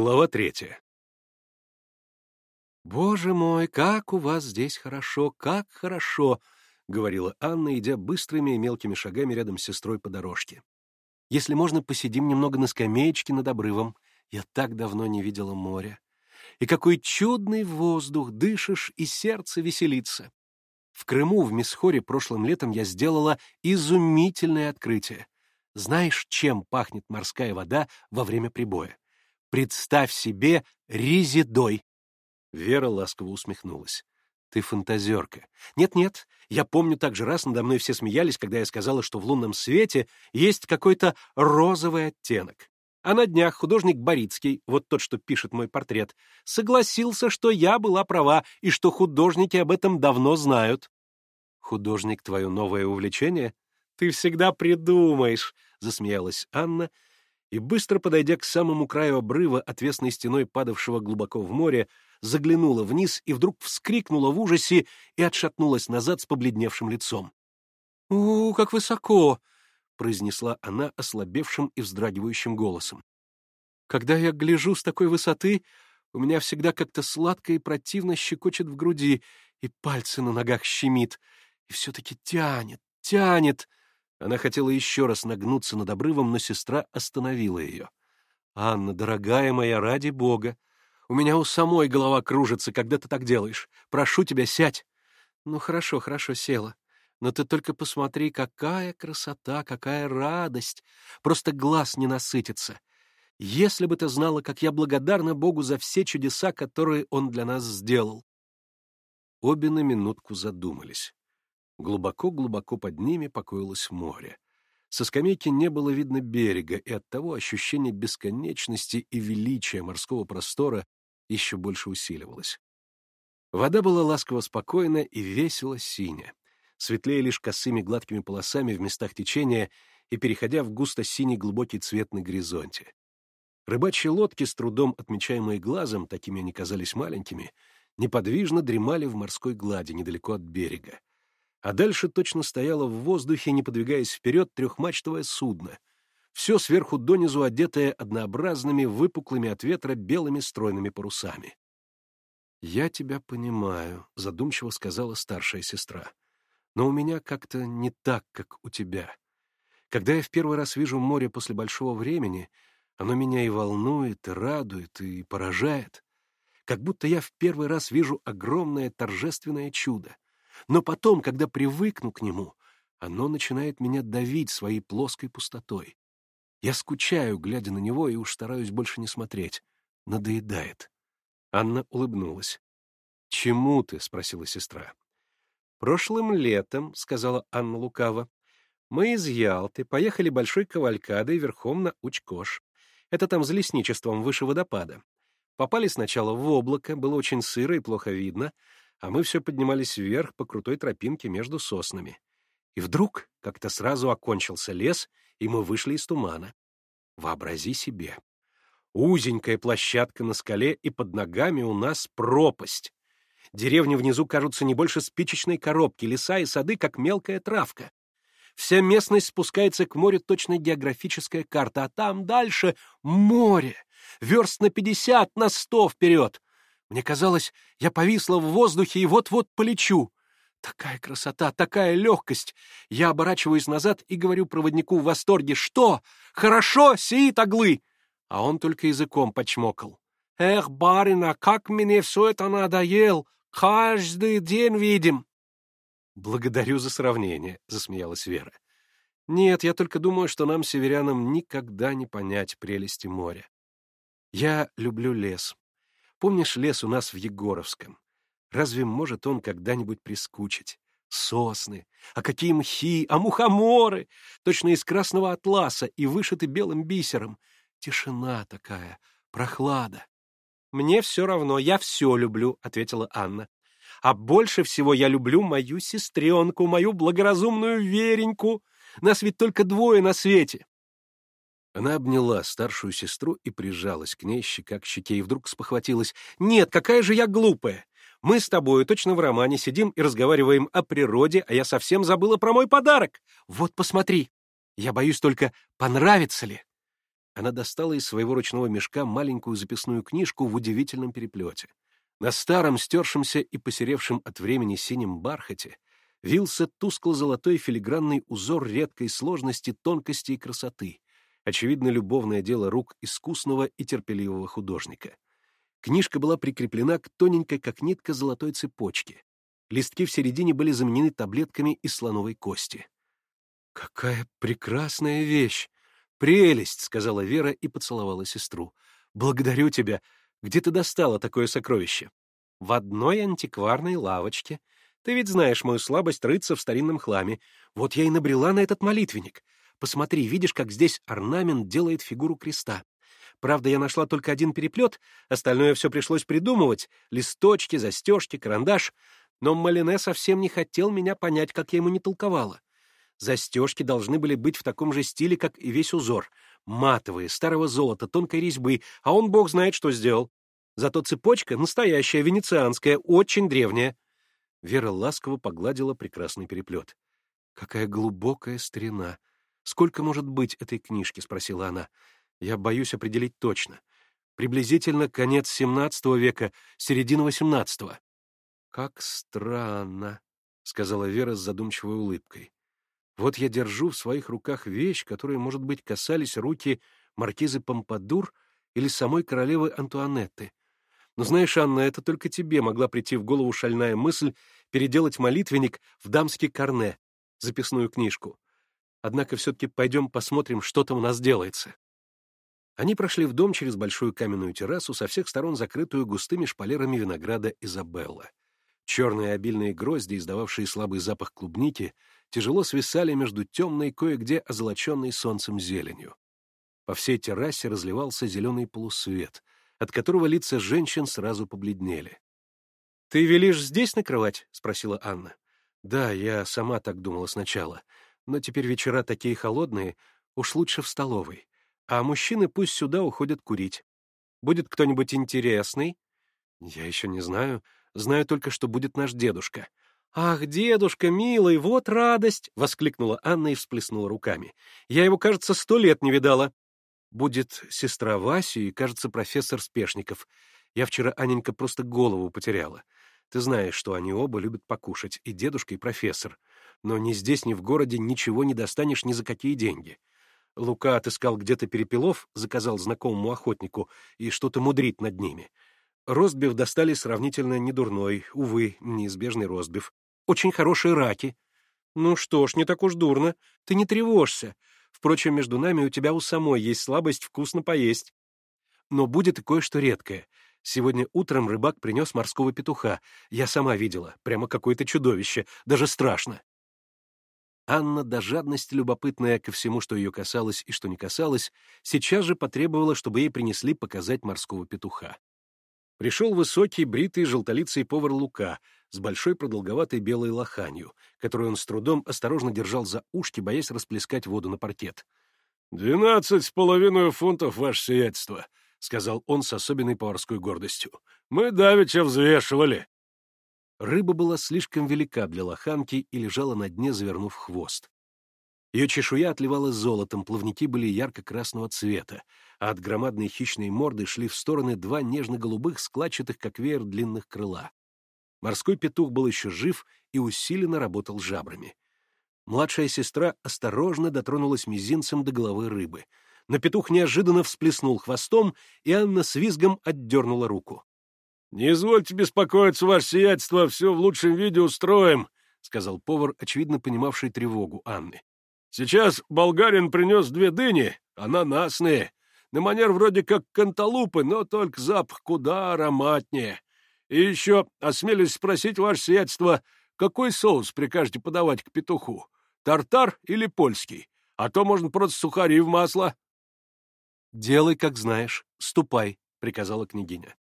Глава третья. «Боже мой, как у вас здесь хорошо, как хорошо!» — говорила Анна, идя быстрыми и мелкими шагами рядом с сестрой по дорожке. «Если можно, посидим немного на скамеечке над обрывом. Я так давно не видела моря. И какой чудный воздух, дышишь, и сердце веселится. В Крыму, в Мисхоре, прошлым летом я сделала изумительное открытие. Знаешь, чем пахнет морская вода во время прибоя? Представь себе резидой. Вера ласково усмехнулась. Ты фантазерка. Нет-нет, я помню также раз надо мной все смеялись, когда я сказала, что в лунном свете есть какой-то розовый оттенок. А на днях художник Борицкий, вот тот, что пишет мой портрет, согласился, что я была права и что художники об этом давно знают. Художник — твое новое увлечение? Ты всегда придумаешь, — засмеялась Анна и, быстро подойдя к самому краю обрыва, отвесной стеной падавшего глубоко в море, заглянула вниз и вдруг вскрикнула в ужасе и отшатнулась назад с побледневшим лицом. «У, как высоко!» — произнесла она ослабевшим и вздрагивающим голосом. «Когда я гляжу с такой высоты, у меня всегда как-то сладко и противно щекочет в груди, и пальцы на ногах щемит, и все-таки тянет, тянет. Она хотела еще раз нагнуться над обрывом, но сестра остановила ее. «Анна, дорогая моя, ради бога! У меня у самой голова кружится, когда ты так делаешь. Прошу тебя, сядь!» «Ну, хорошо, хорошо, села. Но ты только посмотри, какая красота, какая радость! Просто глаз не насытится. Если бы ты знала, как я благодарна Богу за все чудеса, которые Он для нас сделал!» Обе на минутку задумались. Глубоко-глубоко под ними покоилось море. Со скамейки не было видно берега, и оттого ощущение бесконечности и величия морского простора еще больше усиливалось. Вода была ласково спокойна и весело синяя, светлее лишь косыми гладкими полосами в местах течения и переходя в густо-синий глубокий цвет на горизонте. Рыбачьи лодки, с трудом отмечаемые глазом, такими они казались маленькими, неподвижно дремали в морской глади недалеко от берега а дальше точно стояло в воздухе, не подвигаясь вперед, трехмачтовое судно, все сверху донизу одетое однообразными, выпуклыми от ветра белыми стройными парусами. «Я тебя понимаю», — задумчиво сказала старшая сестра. «Но у меня как-то не так, как у тебя. Когда я в первый раз вижу море после большого времени, оно меня и волнует, и радует, и поражает. Как будто я в первый раз вижу огромное торжественное чудо — но потом, когда привыкну к нему, оно начинает меня давить своей плоской пустотой. Я скучаю, глядя на него, и уж стараюсь больше не смотреть. Надоедает. Анна улыбнулась. «Чему ты?» — спросила сестра. «Прошлым летом», — сказала Анна лукаво, — «мы из Ялты поехали большой кавалькадой верхом на Учкош. Это там за лесничеством выше водопада. Попали сначала в облако, было очень сыро и плохо видно, а мы все поднимались вверх по крутой тропинке между соснами. И вдруг как-то сразу окончился лес, и мы вышли из тумана. Вообрази себе. Узенькая площадка на скале, и под ногами у нас пропасть. Деревни внизу кажутся не больше спичечной коробки, леса и сады, как мелкая травка. Вся местность спускается к морю точно географическая карта, а там дальше море, верст на пятьдесят, на сто вперед. Мне казалось, я повисла в воздухе и вот-вот полечу. Такая красота, такая легкость. Я оборачиваюсь назад и говорю проводнику в восторге, что? Хорошо, сеит оглы. А он только языком почмокал. Эх, барина, как мне все это надоел. Каждый день видим. Благодарю за сравнение, засмеялась Вера. Нет, я только думаю, что нам, северянам, никогда не понять прелести моря. Я люблю лес, Помнишь лес у нас в Егоровском? Разве может он когда-нибудь прискучить? Сосны, а какие мхи, а мухоморы! Точно из красного атласа и вышиты белым бисером. Тишина такая, прохлада. «Мне все равно, я все люблю», — ответила Анна. «А больше всего я люблю мою сестренку, мою благоразумную Вереньку. Нас ведь только двое на свете. Она обняла старшую сестру и прижалась к ней щека к щеке, и вдруг спохватилась. «Нет, какая же я глупая! Мы с тобой точно в романе сидим и разговариваем о природе, а я совсем забыла про мой подарок! Вот посмотри! Я боюсь только, понравится ли!» Она достала из своего ручного мешка маленькую записную книжку в удивительном переплете. На старом, стершемся и посеревшем от времени синем бархате вился тускло-золотой филигранный узор редкой сложности, тонкости и красоты, очевидно, любовное дело рук искусного и терпеливого художника. Книжка была прикреплена к тоненькой, как нитка, золотой цепочке. Листки в середине были заменены таблетками из слоновой кости. «Какая прекрасная вещь! Прелесть!» — сказала Вера и поцеловала сестру. «Благодарю тебя. Где ты достала такое сокровище?» «В одной антикварной лавочке. Ты ведь знаешь мою слабость рыться в старинном хламе. Вот я и набрела на этот молитвенник. Посмотри, видишь, как здесь орнамент делает фигуру креста. Правда, я нашла только один переплет, остальное все пришлось придумывать — листочки, застежки, карандаш. Но Малине совсем не хотел меня понять, как я ему не толковала. Застежки должны были быть в таком же стиле, как и весь узор. Матовые, старого золота, тонкой резьбы, а он бог знает, что сделал. Зато цепочка настоящая, венецианская, очень древняя. Вера ласково погладила прекрасный переплет. «Какая глубокая старина! Сколько может быть этой книжки?» — спросила она. «Я боюсь определить точно. Приблизительно конец XVII века, середина XVIII». «Как странно», — сказала Вера с задумчивой улыбкой. Вот я держу в своих руках вещь, которой, может быть, касались руки маркизы Помпадур или самой королевы Антуанетты. Но знаешь, Анна, это только тебе могла прийти в голову шальная мысль переделать молитвенник в дамский карне, записную книжку. Однако все-таки пойдем посмотрим, что там у нас делается. Они прошли в дом через большую каменную террасу, со всех сторон закрытую густыми шпалерами винограда Изабелла. Черные обильные грозди, издававшие слабый запах клубники, тяжело свисали между темной, кое-где озолоченной солнцем зеленью. По всей террасе разливался зеленый полусвет, от которого лица женщин сразу побледнели. — Ты велишь здесь накрывать? — спросила Анна. — Да, я сама так думала сначала. Но теперь вечера такие холодные, уж лучше в столовой. А мужчины пусть сюда уходят курить. Будет кто-нибудь интересный? — Я еще не знаю. Знаю только, что будет наш дедушка. «Ах, дедушка, милый, вот радость!» — воскликнула Анна и всплеснула руками. «Я его, кажется, сто лет не видала». «Будет сестра Васи и, кажется, профессор Спешников. Я вчера, Аненька, просто голову потеряла. Ты знаешь, что они оба любят покушать, и дедушка, и профессор. Но ни здесь, ни в городе ничего не достанешь ни за какие деньги. Лука отыскал где-то перепелов, заказал знакомому охотнику, и что-то мудрит над ними. Ростбиф достали сравнительно недурной, увы, неизбежный ростбиф. Очень хорошие раки. Ну что ж, не так уж дурно. Ты не тревожься. Впрочем, между нами у тебя у самой есть слабость вкусно поесть. Но будет и кое-что редкое. Сегодня утром рыбак принес морского петуха. Я сама видела. Прямо какое-то чудовище. Даже страшно. Анна, до жадности любопытная ко всему, что ее касалось и что не касалось, сейчас же потребовала, чтобы ей принесли показать морского петуха. Пришел высокий, бритый, желтолицый повар Лука с большой продолговатой белой лоханью, которую он с трудом осторожно держал за ушки, боясь расплескать воду на паркет. «Двенадцать с половиной фунтов, ваше сиятельство», — сказал он с особенной поварской гордостью. «Мы давеча взвешивали». Рыба была слишком велика для лоханки и лежала на дне, завернув хвост. Ее чешуя отливала золотом, плавники были ярко-красного цвета, а от громадной хищной морды шли в стороны два нежно-голубых, складчатых, как веер, длинных крыла. Морской петух был еще жив и усиленно работал жабрами. Младшая сестра осторожно дотронулась мизинцем до головы рыбы. Но петух неожиданно всплеснул хвостом, и Анна с визгом отдернула руку. — Не извольте беспокоиться, ваше сиятельство, все в лучшем виде устроим, — сказал повар, очевидно понимавший тревогу Анны. Сейчас болгарин принес две дыни, ананасные. На манер вроде как канталупы, но только запах куда ароматнее. И еще осмелюсь спросить ваше сиятельство, какой соус прикажете подавать к петуху? Тартар или польский? А то можно просто сухари в масло. — Делай, как знаешь. Ступай, — приказала княгиня.